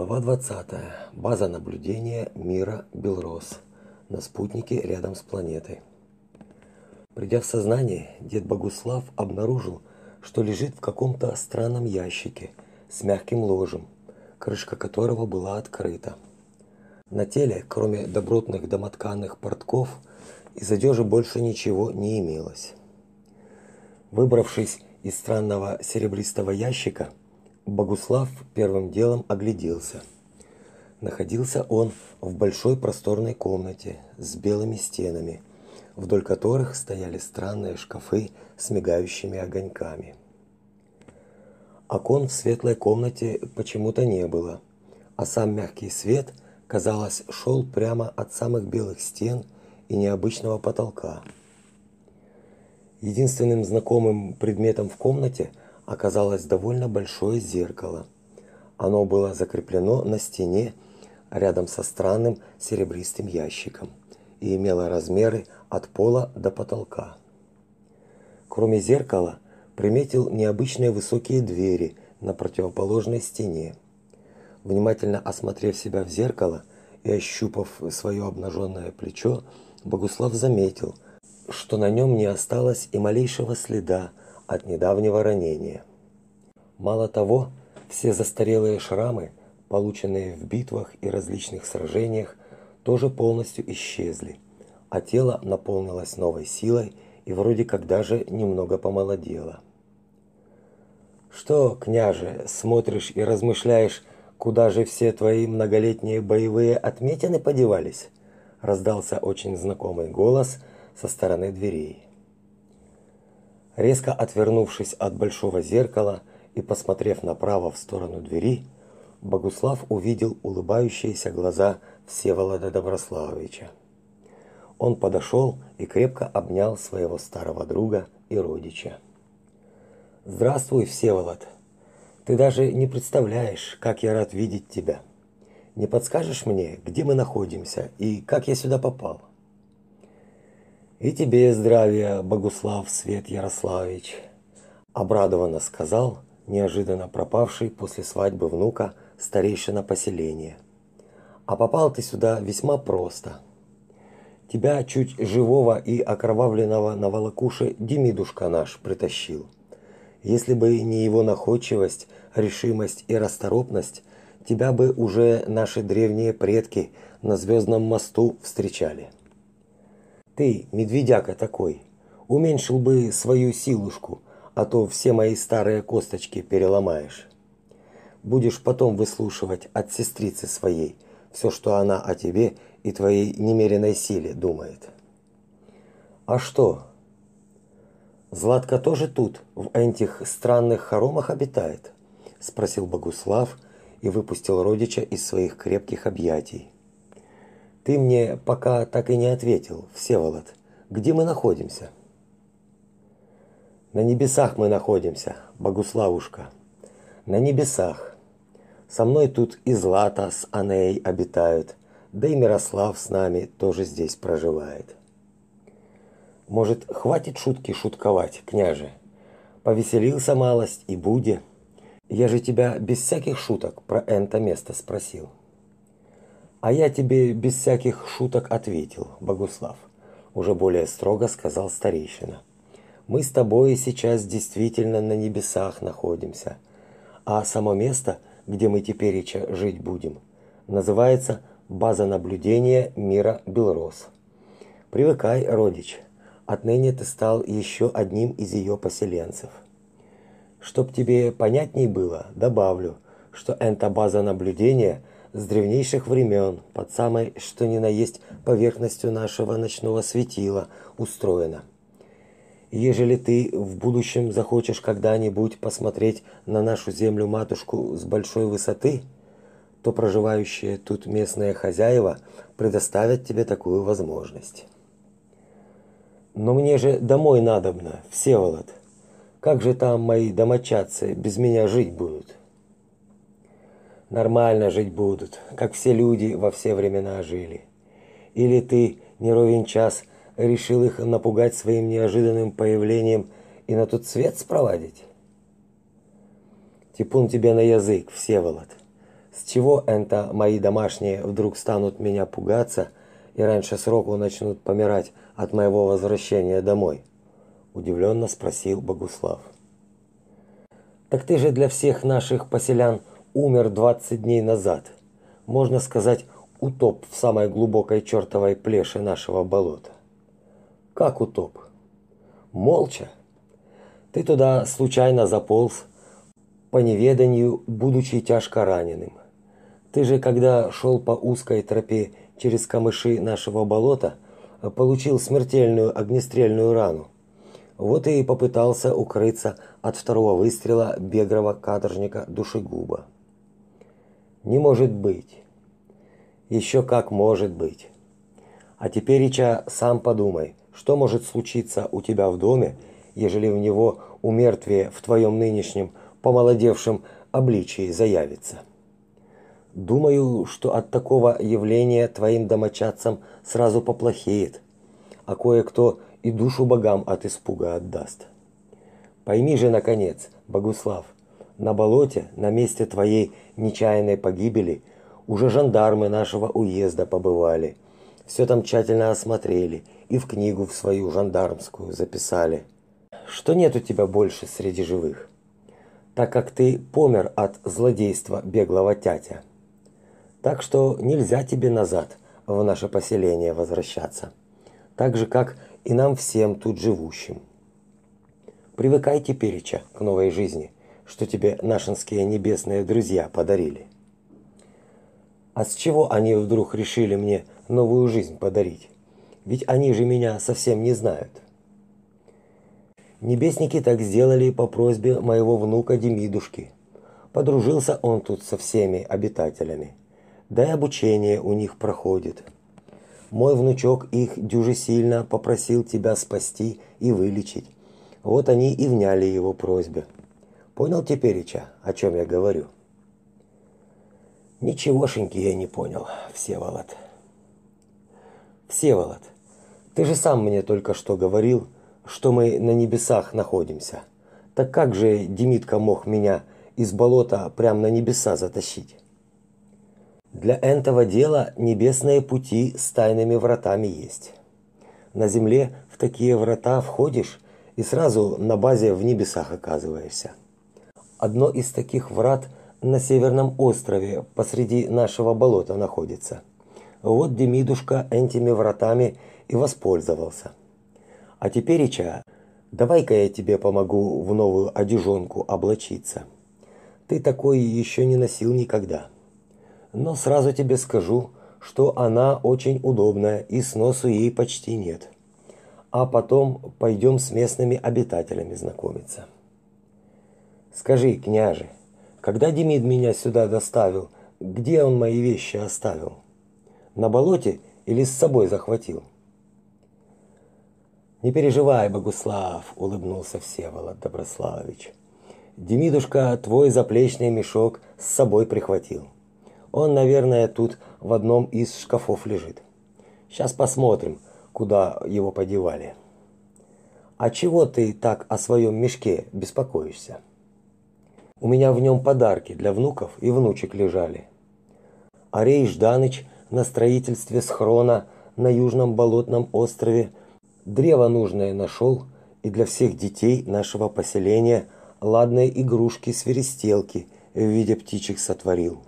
Глава 20. База наблюдения мира Белрос на спутнике рядом с планетой. Придя в сознание, дед Богуслав обнаружил, что лежит в каком-то странном ящике с мягким ложем, крышка которого была открыта. На теле, кроме добротных домотканных портков, из одежды больше ничего не имелось. Выбравшись из странного серебристого ящика, Богуслав первым делом огляделся. Находился он в большой просторной комнате с белыми стенами, вдоль которых стояли странные шкафы с мигающими огоньками. Окон в светлой комнате почему-то не было, а сам мягкий свет, казалось, шел прямо от самых белых стен и необычного потолка. Единственным знакомым предметом в комнате – оказалось довольно большое зеркало. Оно было закреплено на стене рядом со странным серебристым ящиком и имело размеры от пола до потолка. Кроме зеркала, приметил необычные высокие двери на противоположной стене. Внимательно осмотрев себя в зеркало и ощупав свое обнаженное плечо, Богуслав заметил, что на нем не осталось и малейшего следа от недавнего ранения. Мало того, все застарелые шрамы, полученные в битвах и различных сражениях, тоже полностью исчезли, а тело наполнилось новой силой и вроде как даже немного помолодело. Что, княже, смотришь и размышляешь, куда же все твои многолетние боевые отметины подевались? раздался очень знакомый голос со стороны дверей. Резко отвернувшись от большого зеркала и посмотрев направо в сторону двери, Богуслав увидел улыбающиеся глаза Всеволода Доброславовича. Он подошел и крепко обнял своего старого друга и родича. Здравствуй, Всеволод. Ты даже не представляешь, как я рад видеть тебя. Не подскажешь мне, где мы находимся и как я сюда попал? И тебе здравия, Богуслав Свет Ярославич, обрадованно сказал неожиданно пропавший после свадьбы внука старейшина поселения. А попал ты сюда весьма просто. Тебя чуть живого и окровавленного на волокуше Демидушка наш притащил. Если бы не его находчивость, решимость и расторопность, тебя бы уже наши древние предки на звездном мосту встречали. Ты, медведяка такой, уменьшил бы свою силушку, а то все мои старые косточки переломаешь. Будешь потом выслушивать от сестрицы своей все, что она о тебе и твоей немеренной силе думает. А что? Златка тоже тут, в этих странных хоромах обитает, спросил Богуслав и выпустил родича из своих крепких объятий. Ты мне пока так и не ответил, Всеволод. Где мы находимся? На небесах мы находимся, Богуславушка. На небесах. Со мной тут и Злата с Аней обитают, да и Мирослав с нами тоже здесь проживает. Может, хватит шутки шутковать, княже? Повеселился малость и буде. Я же тебя без всяких шуток про это место спросил. А я тебе без всяких шуток ответил, Богуслав, уже более строго сказал старейшина. Мы с тобой сейчас действительно на небесах находимся, а само место, где мы теперь жить будем, называется база наблюдения мира Белрос. Привыкай, родич. Отныне ты стал еще одним из ее поселенцев. Чтоб тебе понятней было, добавлю, что эта база наблюдения с древнейших времен под самой что ни на есть поверхностью нашего ночного светила устроена. Ежели ты в будущем захочешь когда-нибудь посмотреть на нашу землю матушку с большой высоты, то проживающие тут местные хозяева предоставят тебе такую возможность. Но мне же домой надобно, Всеволод. Как же там мои домочадцы без меня жить будут? Нормально жить будут, как все люди во все времена жили. Или ты, не ровен час, решил их напугать своим неожиданным появлением и на тот свет спровадить? Типун тебе на язык, Всеволод. С чего это мои домашние вдруг станут меня пугаться и раньше сроку начнут помирать от моего возвращения домой? удивленно спросил Богуслав. Так ты же для всех наших поселян умер 20 дней назад. Можно сказать, утоп в самой глубокой чертовой плеше нашего болота. Как утоп? Молча. Ты туда случайно заполз, по неведанию, будучи тяжко раненым. Ты же, когда шел по узкой тропе через камыши нашего болота, получил смертельную огнестрельную рану. Вот и попытался укрыться от второго выстрела беглого каторжника душегуба. Не может быть. Еще как может быть. А теперь, Ича, сам подумай, что может случиться у тебя в доме, ежели в него умертвие в твоем нынешнем помолодевшем обличии заявится. Думаю, что от такого явления твоим домочадцам сразу поплохеет, а кое-кто и душу богам от испуга отдаст. Пойми же, наконец, Богуслав, на болоте, на месте твоей нечаянной погибели, уже жандармы нашего уезда побывали. Все там тщательно осмотрели и в книгу в свою жандармскую записали. Что нет у тебя больше среди живых, так как ты помер от злодейства беглого тятя. Так что нельзя тебе назад в наше поселение возвращаться. Так же, как и нам всем тут живущим. Привыкай тепереча к новой жизни, что тебе нашинские небесные друзья подарили. А с чего они вдруг решили мне новую жизнь подарить? Ведь они же меня совсем не знают. Небесники так сделали по просьбе моего внука Демидушки. Подружился он тут со всеми обитателями да и обучение у них проходит. Мой внучок их дюже сильно попросил тебя спасти и вылечить. Вот они и вняли его просьбе. Понял теперь, Ича, о чем я говорю? Ничегошеньки я не понял, Всеволод. Всеволод, ты же сам мне только что говорил, что мы на небесах находимся. Так как же Демитка мог меня из болота прямо на небеса затащить? Для этого дела небесные пути с тайными вратами есть. На земле в такие врата входишь и сразу на базе в небесах оказываешься. Одно из таких врат на северном острове посреди нашего болота находится. Вот Демидушка этими вратами и воспользовался. А теперь, Ича, давай-ка я тебе помогу в новую одежонку облачиться. Ты такой еще не носил никогда но сразу тебе скажу, что она очень удобная и сносу ей почти нет. А потом пойдем с местными обитателями знакомиться. Скажи, княже, когда Демид меня сюда доставил, где он мои вещи оставил? На болоте или с собой захватил? Не переживай, Богуслав, улыбнулся Всеволод Доброславович. Демидушка твой заплечный мешок с собой прихватил. Он, наверное, тут в одном из шкафов лежит. Сейчас посмотрим, куда его подевали. А чего ты так о своем мешке беспокоишься? У меня в нем подарки для внуков и внучек лежали. Арей Жданыч на строительстве схрона на южном болотном острове древо нужное нашел и для всех детей нашего поселения ладные игрушки-свиристелки в виде птичек сотворил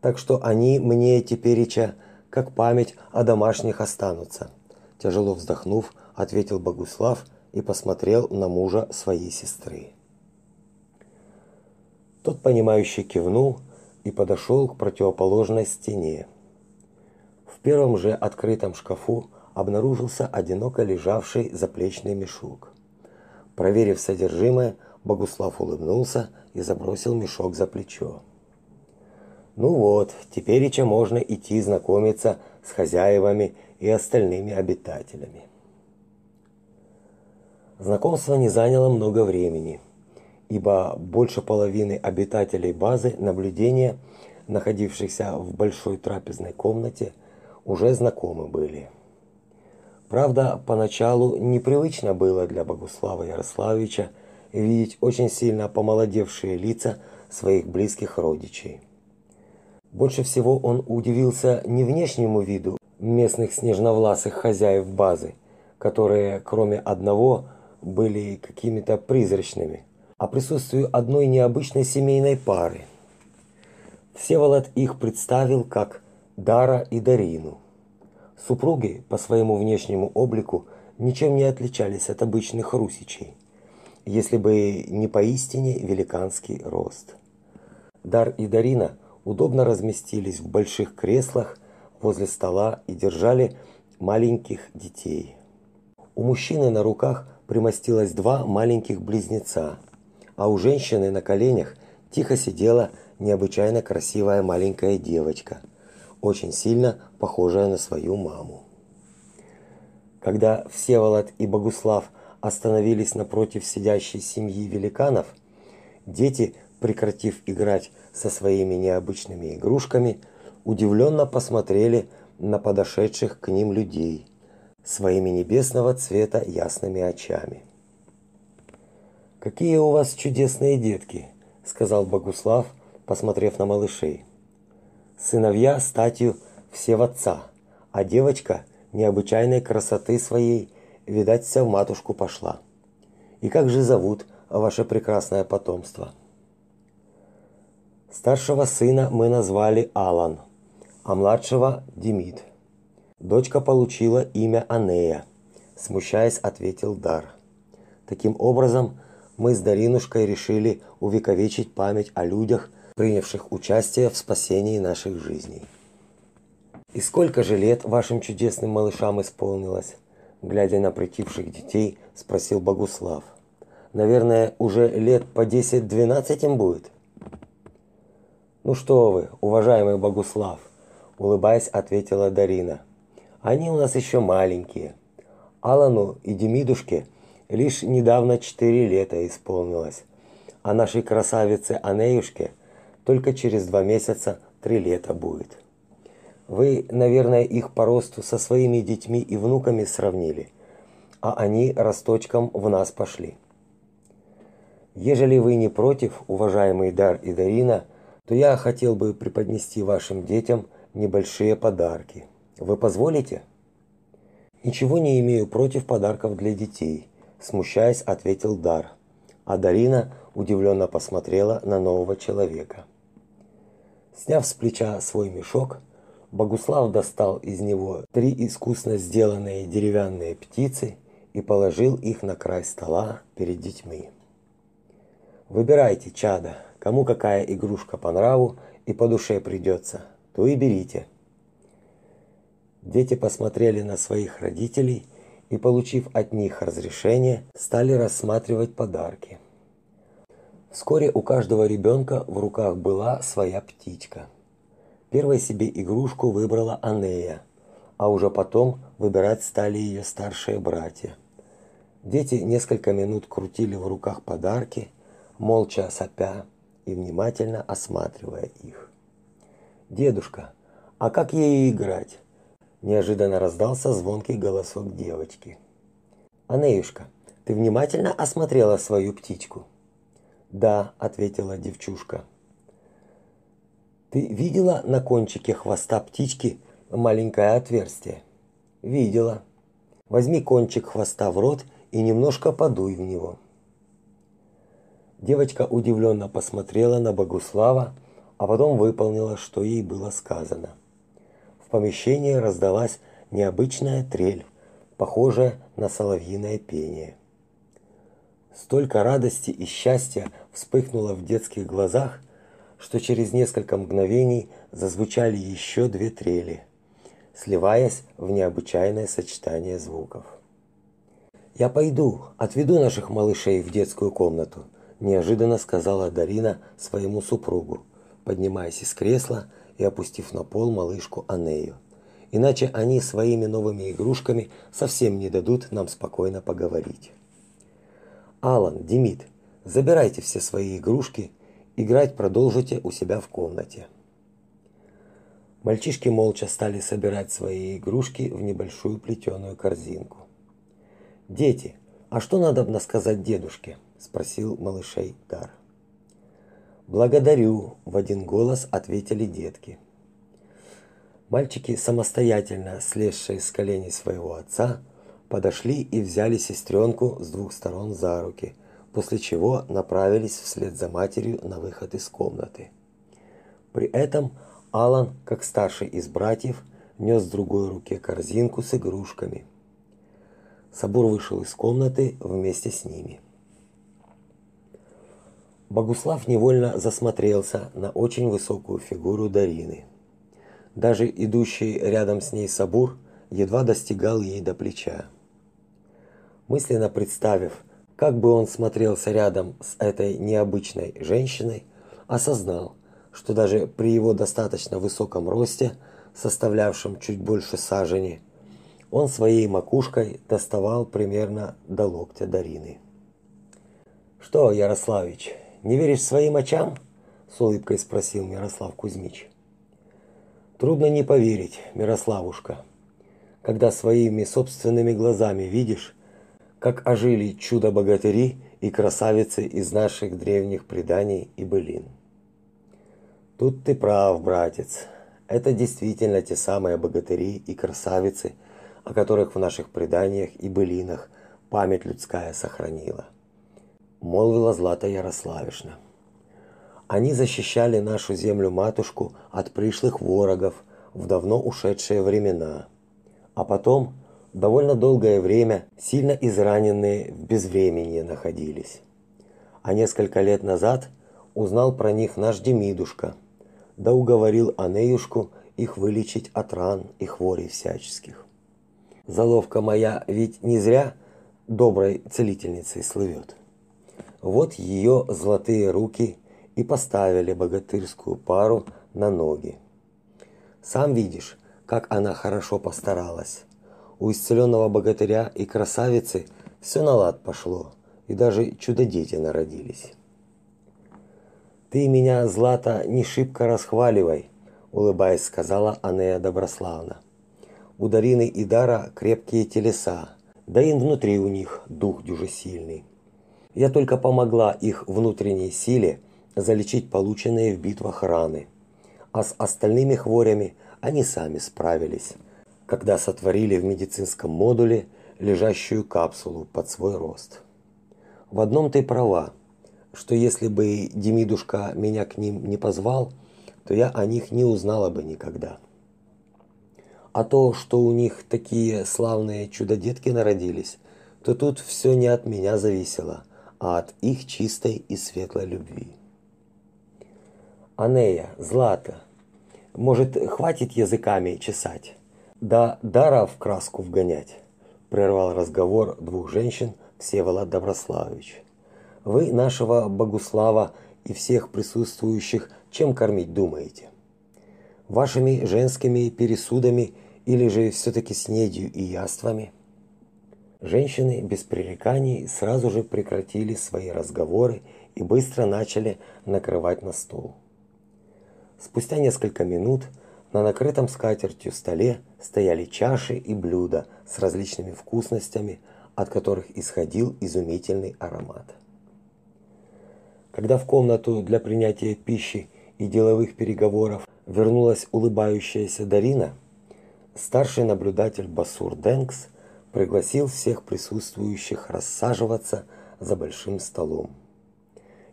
так что они мне тепереча как память о домашних останутся. Тяжело вздохнув, ответил Богуслав и посмотрел на мужа своей сестры. Тот понимающе кивнул и подошел к противоположной стене. В первом же открытом шкафу обнаружился одиноко лежавший заплечный мешок. Проверив содержимое, Богуслав улыбнулся и забросил мешок за плечо. Ну вот, теперь еще можно идти знакомиться с хозяевами и остальными обитателями. Знакомство не заняло много времени, ибо больше половины обитателей базы наблюдения, находившихся в большой трапезной комнате, уже знакомы были. Правда, поначалу непривычно было для Богуслава Ярославича видеть очень сильно помолодевшие лица своих близких родичей. Больше всего он удивился не внешнему виду местных снежновласых хозяев базы, которые, кроме одного, были какими-то призрачными, а присутствию одной необычной семейной пары. Всеволод их представил как Дара и Дарину. Супруги по своему внешнему облику ничем не отличались от обычных русичей, если бы не поистине великанский рост. Дар и Дарина удобно разместились в больших креслах возле стола и держали маленьких детей. У мужчины на руках примостилось два маленьких близнеца, а у женщины на коленях тихо сидела необычайно красивая маленькая девочка, очень сильно похожая на свою маму. Когда Всеволод и Богуслав остановились напротив сидящей семьи великанов, дети, прекратив играть со своими необычными игрушками, удивленно посмотрели на подошедших к ним людей своими небесного цвета ясными очами. Какие у вас чудесные детки, сказал Богуслав, посмотрев на малышей. Сыновья статью все в отца, а девочка необычайной красоты своей, видать, вся в матушку пошла. И как же зовут ваше прекрасное потомство? Старшего сына мы назвали Алан, а младшего Демид. Дочка получила имя Анея, смущаясь, ответил Дар. Таким образом, мы с Даринушкой решили увековечить память о людях, принявших участие в спасении наших жизней. И сколько же лет вашим чудесным малышам исполнилось? глядя на притихших детей, спросил Богуслав. Наверное, уже лет по 10-12 им будет. Ну что вы, уважаемый Богуслав, улыбаясь, ответила Дарина. Они у нас еще маленькие. Алану и Демидушке лишь недавно четыре лета исполнилось, а нашей красавице Анеюшке только через два месяца три лета будет. Вы, наверное, их по росту со своими детьми и внуками сравнили, а они росточком в нас пошли. Ежели вы не против, уважаемый Дар и Дарина, то я хотел бы преподнести вашим детям небольшие подарки. Вы позволите? Ничего не имею против подарков для детей, смущаясь, ответил Дар. А Дарина удивленно посмотрела на нового человека. Сняв с плеча свой мешок, Богуслав достал из него три искусно сделанные деревянные птицы и положил их на край стола перед детьми. Выбирайте, чада, Кому какая игрушка по нраву и по душе придется, то и берите. Дети посмотрели на своих родителей и, получив от них разрешение, стали рассматривать подарки. Вскоре у каждого ребенка в руках была своя птичка. Первой себе игрушку выбрала Анея, а уже потом выбирать стали ее старшие братья. Дети несколько минут крутили в руках подарки, молча сопя, и внимательно осматривая их. Дедушка, а как ей играть? Неожиданно раздался звонкий голосок девочки. Анеюшка, ты внимательно осмотрела свою птичку? Да, ответила девчушка. Ты видела на кончике хвоста птички маленькое отверстие? Видела. Возьми кончик хвоста в рот и немножко подуй в него. Девочка удивленно посмотрела на Богуслава, а потом выполнила, что ей было сказано. Помещении раздалась необычная трель, похожая на соловьиное пение. Столько радости и счастья вспыхнуло в детских глазах, что через несколько мгновений зазвучали еще две трели, сливаясь в необычайное сочетание звуков. Я пойду, отведу наших малышей в детскую комнату, неожиданно сказала Дарина своему супругу, поднимаясь из кресла и опустив на пол малышку Анею. Иначе они своими новыми игрушками совсем не дадут нам спокойно поговорить. Алан, Демид, забирайте все свои игрушки, играть продолжите у себя в комнате. Мальчишки молча стали собирать свои игрушки в небольшую плетеную корзинку. Дети, а что надо бы сказать дедушке? спросил малышей Дар. Благодарю, в один голос ответили детки. Мальчики, самостоятельно слезшие с коленей своего отца, подошли и взяли сестренку с двух сторон за руки, после чего направились вслед за матерью на выход из комнаты. При этом Алан, как старший из братьев, нес в другой руке корзинку с игрушками. Сабур вышел из комнаты вместе с ними. Богуслав невольно засмотрелся на очень высокую фигуру Дарины. Даже идущий рядом с ней Сабур едва достигал ей до плеча. Мысленно представив, как бы он смотрелся рядом с этой необычной женщиной, осознал, что даже при его достаточно высоком росте, составлявшем чуть больше сажени, он своей макушкой доставал примерно до локтя Дарины. «Что, Ярославич, не веришь своим очам?» – с улыбкой спросил Мирослав Кузьмич. «Трудно не поверить, Мирославушка, когда своими собственными глазами видишь, как ожили чудо-богатыри и красавицы из наших древних преданий и былин. Тут ты прав, братец. Это действительно те самые богатыри и красавицы, о которых в наших преданиях и былинах память людская сохранила. Молвила Злата Ярославишна. Они защищали нашу землю-матушку от пришлых ворогов в давно ушедшие времена. А потом довольно долгое время сильно израненные в безвременье находились. А несколько лет назад узнал про них наш Демидушка, да уговорил Анеюшку их вылечить от ран и хворей всяческих. Заловка моя ведь не зря доброй целительницей слывет. Вот ее золотые руки и поставили богатырскую пару на ноги. Сам видишь, как она хорошо постаралась у исцеленного богатыря и красавицы все на лад пошло, и даже чудо-дети народились. «Ты меня, Злата, не шибко расхваливай», – улыбаясь, сказала Анея Доброславна. «У Дарины и Дара крепкие телеса, да и внутри у них дух дюже сильный. Я только помогла их внутренней силе залечить полученные в битвах раны, а с остальными хворями они сами справились» когда сотворили в медицинском модуле лежащую капсулу под свой рост. В одном ты права, что если бы Демидушка меня к ним не позвал, то я о них не узнала бы никогда. А то, что у них такие славные чудо-детки народились, то тут все не от меня зависело, а от их чистой и светлой любви. Анея, Злата, может, хватит языками чесать? Да дара в краску вгонять, прервал разговор двух женщин Всеволод Доброславович. Вы нашего Богуслава и всех присутствующих чем кормить думаете? Вашими женскими пересудами или же все таки снедью и яствами? Женщины без пререканий сразу же прекратили свои разговоры и быстро начали накрывать на стол. Спустя несколько минут на накрытом скатертью столе стояли чаши и блюда с различными вкусностями, от которых исходил изумительный аромат. Когда в комнату для принятия пищи и деловых переговоров вернулась улыбающаяся Дарина, старший наблюдатель Басур Денкс пригласил всех присутствующих рассаживаться за большим столом.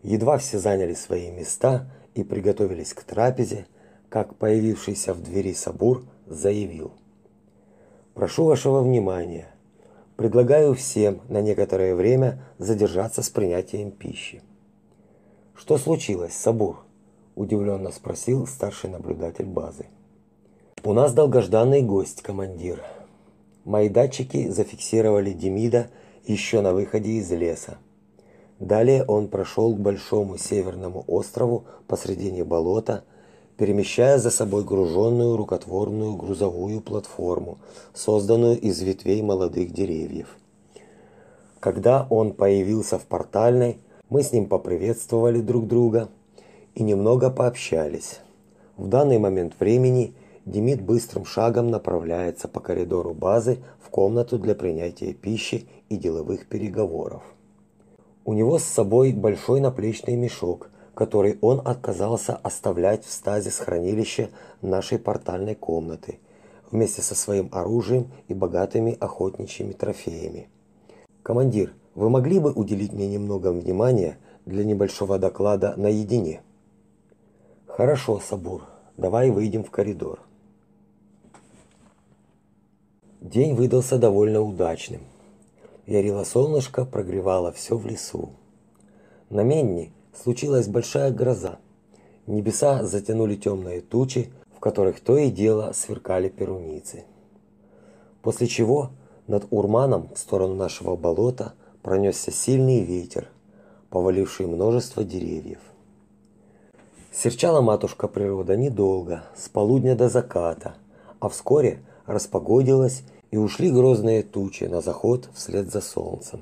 Едва все заняли свои места и приготовились к трапезе, как появившийся в двери Сабур заявил: "Прошу вашего внимания. Предлагаю всем на некоторое время задержаться с принятием пищи". "Что случилось, Сабур?" удивленно спросил старший наблюдатель базы. "У нас долгожданный гость, командир. Мои датчики зафиксировали Демида еще на выходе из леса. Далее он прошел к большому северному острову посредине болота перемещая за собой груженную рукотворную грузовую платформу, созданную из ветвей молодых деревьев. Когда он появился в портальной, мы с ним поприветствовали друг друга и немного пообщались. В данный момент времени Демид быстрым шагом направляется по коридору базы в комнату для принятия пищи и деловых переговоров. У него с собой большой наплечный мешок, который он отказался оставлять в стазис хранилище нашей портальной комнаты вместе со своим оружием и богатыми охотничьими трофеями. Командир, вы могли бы уделить мне немного внимания для небольшого доклада наедине? Хорошо, Сабур. Давай выйдем в коридор. День выдался довольно удачным. Ярило солнышко, прогревало все в лесу. На Менни случилась большая гроза. Небеса затянули темные тучи, в которых то и дело сверкали перуницы. После чего над Урманом в сторону нашего болота пронесся сильный ветер, поваливший множество деревьев. Серчала матушка природа недолго, с полудня до заката, а вскоре распогодилась и ушли грозные тучи на заход вслед за солнцем.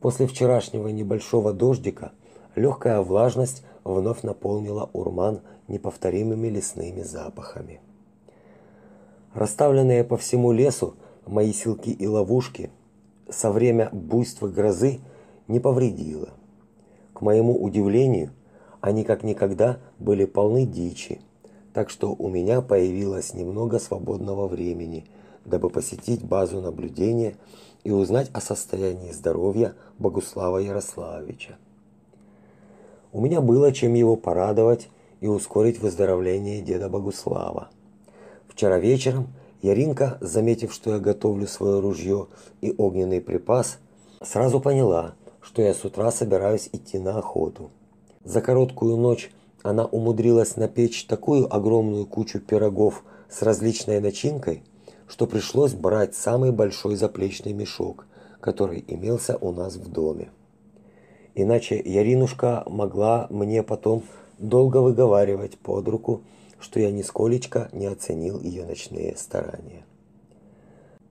После вчерашнего небольшого дождика легкая влажность вновь наполнила урман неповторимыми лесными запахами. Расставленные по всему лесу мои силки и ловушки со время буйства грозы не повредило. К моему удивлению, они как никогда были полны дичи, так что у меня появилось немного свободного времени, дабы посетить базу наблюдения и узнать о состоянии здоровья Богуслава Ярославовича. У меня было чем его порадовать и ускорить выздоровление деда Богуслава. Вчера вечером Яринка, заметив, что я готовлю свое ружье и огненный припас, сразу поняла, что я с утра собираюсь идти на охоту. За короткую ночь она умудрилась напечь такую огромную кучу пирогов с различной начинкой, что пришлось брать самый большой заплечный мешок, который имелся у нас в доме. Иначе Яринушка могла мне потом долго выговаривать под руку, что я нисколечко не оценил ее ночные старания.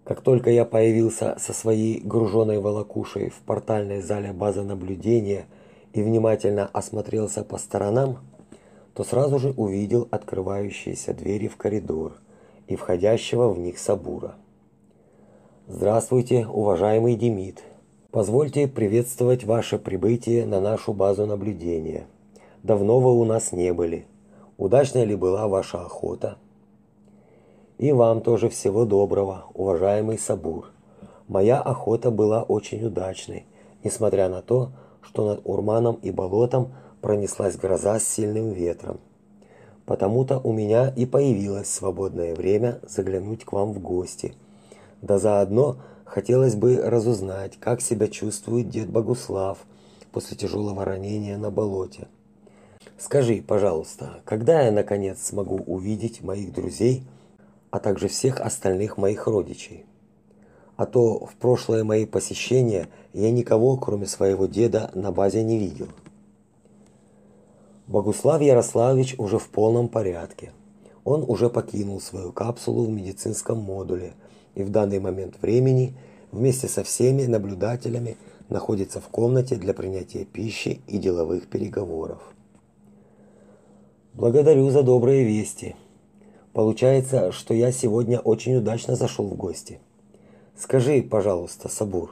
Как только я появился со своей груженной волокушей в портальной зале базы наблюдения – и внимательно осмотрелся по сторонам, то сразу же увидел открывающиеся двери в коридор и входящего в них Сабура. Здравствуйте, уважаемый Демид. Позвольте приветствовать ваше прибытие на нашу базу наблюдения. Давно вы у нас не были. Удачная ли была ваша охота? И вам тоже всего доброго, уважаемый Сабур. Моя охота была очень удачной, несмотря на то, что над Урманом и болотом пронеслась гроза с сильным ветром. Потому-то у меня и появилось свободное время заглянуть к вам в гости. Да заодно хотелось бы разузнать, как себя чувствует дед Богуслав после тяжелого ранения на болоте. Скажи, пожалуйста, когда я наконец смогу увидеть моих друзей, а также всех остальных моих родичей? а то в прошлое мои посещения я никого, кроме своего деда, на базе не видел. Богуслав Ярославович уже в полном порядке. Он уже покинул свою капсулу в медицинском модуле и в данный момент времени вместе со всеми наблюдателями находится в комнате для принятия пищи и деловых переговоров. Благодарю за добрые вести. Получается, что я сегодня очень удачно зашел в гости. Скажи, пожалуйста, Сабур,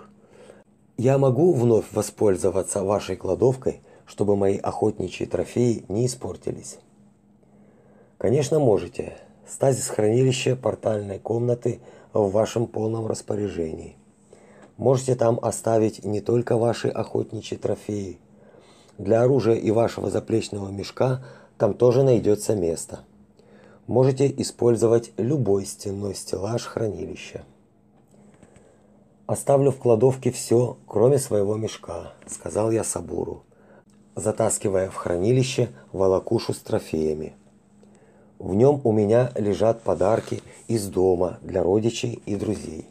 я могу вновь воспользоваться вашей кладовкой, чтобы мои охотничьи трофеи не испортились? Конечно, можете. Стазис хранилища портальной комнаты в вашем полном распоряжении. Можете там оставить не только ваши охотничьи трофеи. Для оружия и вашего заплечного мешка там тоже найдется место. Можете использовать любой стенной стеллаж хранилища. Оставлю в кладовке все, кроме своего мешка, сказал я Сабуру, затаскивая в хранилище волокушу с трофеями. В нем у меня лежат подарки из дома для родичей и друзей.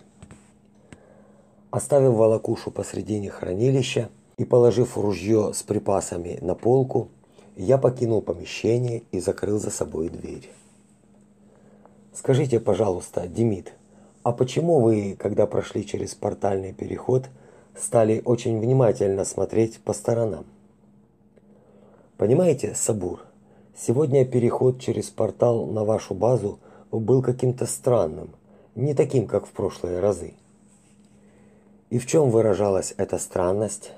Оставив волокушу посредине хранилища и положив ружье с припасами на полку, я покинул помещение и закрыл за собой дверь. Скажите, пожалуйста, Демид, а почему вы, когда прошли через портальный переход, стали очень внимательно смотреть по сторонам? Понимаете, Сабур, сегодня переход через портал на вашу базу был каким-то странным, не таким, как в прошлые разы. И в чем выражалась эта странность?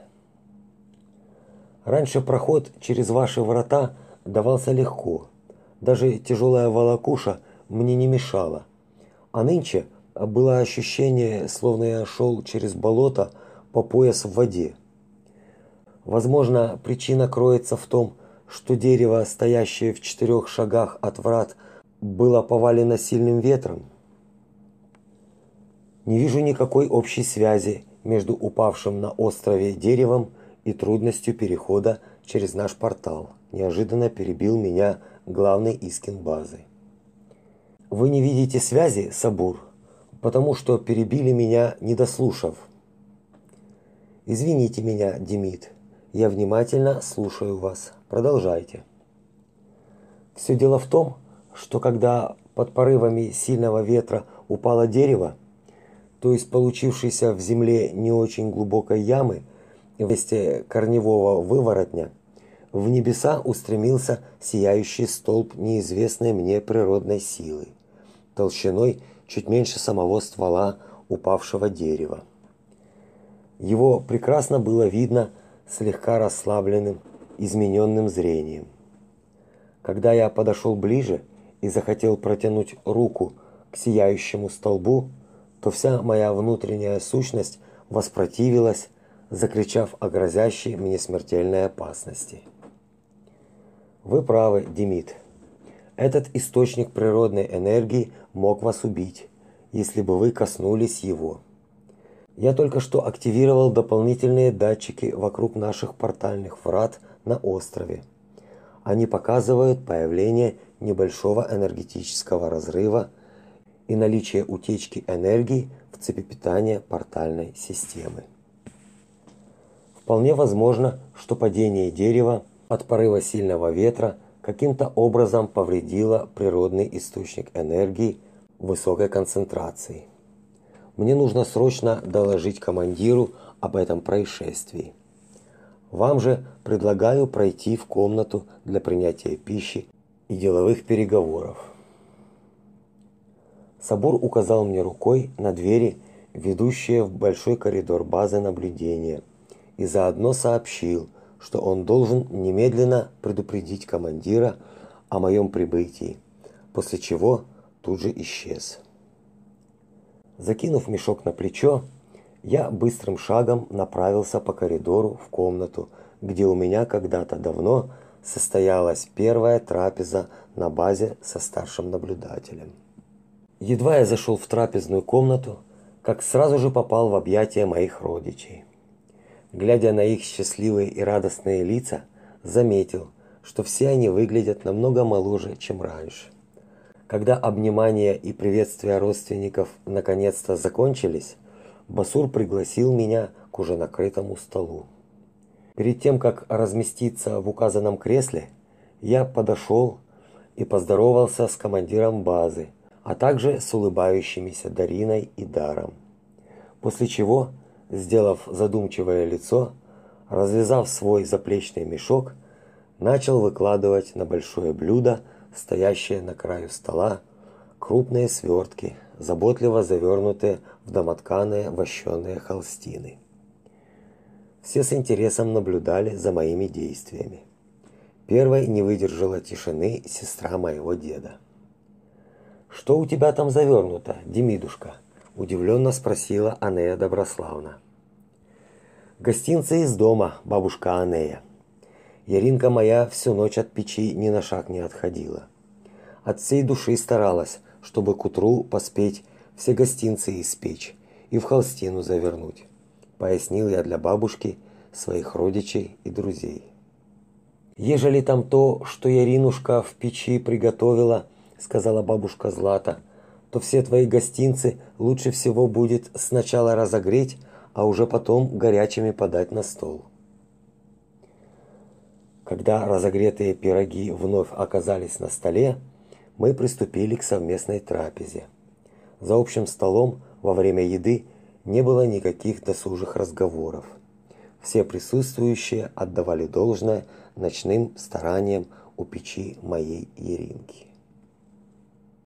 Раньше проход через ваши врата давался легко. Даже тяжелая волокуша мне не мешала. А нынче было ощущение, словно я шел через болото по пояс в воде. Возможно, причина кроется в том, что дерево, стоящее в четырех шагах от врат, было повалено сильным ветром. Не вижу никакой общей связи между упавшим на острове деревом и трудностью перехода через наш портал. Неожиданно перебил меня главный Искин базы. Вы не видите связи, Сабур, потому что перебили меня, не дослушав. Извините меня, Демид. Я внимательно слушаю вас. Продолжайте. Все дело в том, что когда под порывами сильного ветра упало дерево, то есть получившейся в земле не очень глубокой ямы вместе корневого выворотня, в небеса устремился сияющий столб неизвестной мне природной силы, толщиной чуть меньше самого ствола упавшего дерева. Его прекрасно было видно слегка расслабленным, измененным зрением. Когда я подошел ближе и захотел протянуть руку к сияющему столбу, то вся моя внутренняя сущность воспротивилась, закричав о грозящей мне смертельной опасности. Вы правы, Демид. Этот источник природной энергии мог вас убить, если бы вы коснулись его. Я только что активировал дополнительные датчики вокруг наших портальных врат на острове. Они показывают появление небольшого энергетического разрыва и наличие утечки энергии в цепи питания портальной системы. Вполне возможно, что падение дерева от порыва сильного ветра каким-то образом повредило природный источник энергии высокой концентрации. Мне нужно срочно доложить командиру об этом происшествии. Вам же предлагаю пройти в комнату для принятия пищи и деловых переговоров. Собор указал мне рукой на двери, ведущие в большой коридор базы наблюдения, и заодно сообщил, что он должен немедленно предупредить командира о моем прибытии, после чего тут же исчез. Закинув мешок на плечо, я быстрым шагом направился по коридору в комнату, где у меня когда-то давно состоялась первая трапеза на базе со старшим наблюдателем. Едва я зашел в трапезную комнату, как сразу же попал в объятия моих родичей. Глядя на их счастливые и радостные лица, заметил, что все они выглядят намного моложе, чем раньше. Когда обнимания и приветствия родственников наконец-то закончились, Басур пригласил меня к уже накрытому столу. Перед тем, как разместиться в указанном кресле, я подошел и поздоровался с командиром базы, а также с улыбающимися Дариной и Даром. После чего, сделав задумчивое лицо, развязав свой заплечный мешок, начал выкладывать на большое блюдо, стоящее на краю стола, крупные свертки, заботливо завернутые в домотканые вощеные холстины. Все с интересом наблюдали за моими действиями. Первой не выдержала тишины сестра моего деда. Что у тебя там завернуто, Демидушка? удивленно спросила Анея Доброславна. Гостинцы из дома, бабушка Анея. Яринка моя всю ночь от печи ни на шаг не отходила. От всей души старалась, чтобы к утру поспеть все гостинцы испечь и в холстину завернуть, пояснил я для бабушки, своих родичей и друзей. Ежели там то, что Яринушка в печи приготовила, сказала бабушка Злата, то все твои гостинцы лучше всего будет сначала разогреть, а уже потом горячими подать на стол. Когда разогретые пироги вновь оказались на столе, мы приступили к совместной трапезе. За общим столом во время еды не было никаких досужих разговоров. Все присутствующие отдавали должное ночным стараниям у печи моей Иринки.